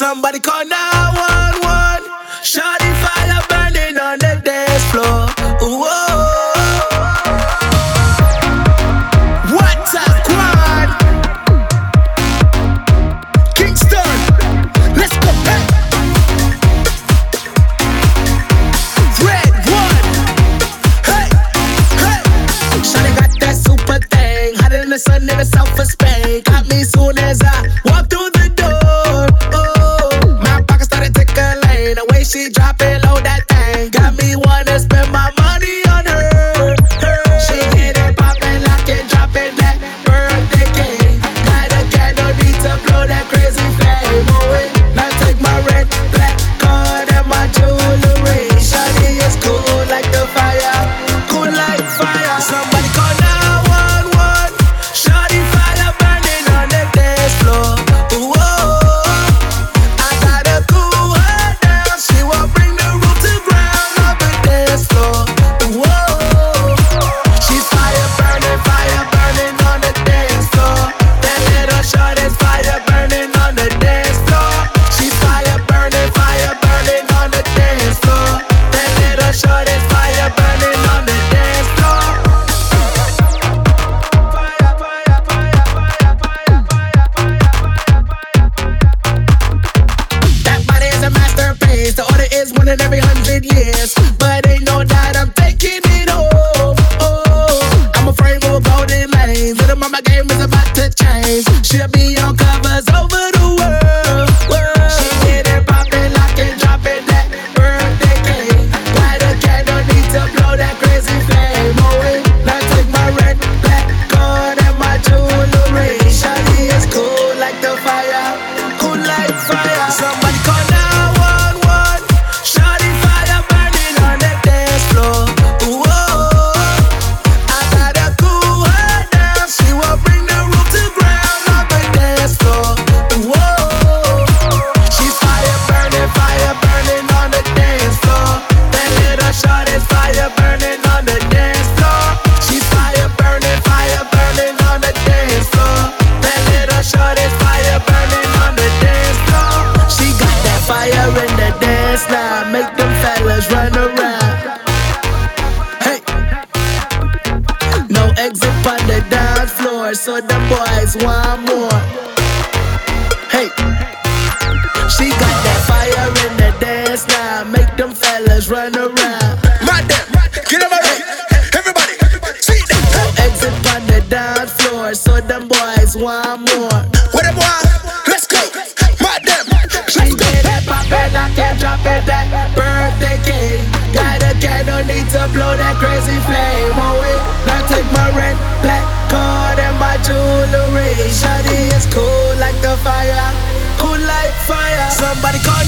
Somebody call 911. Shawty fall about. She be your cover. more, so the boys want more. Hey, she got that fire in the dance now, make them fellas run around. My damn, get out my way, everybody, see them. No exit on the dance floor, so the boys want more. What them want? Let's go, my damn. She did it, Pop bed, I can't drop it. That birthday cake, got a candle, need to blow that crazy flame oh, away. Now take my rent. everybody call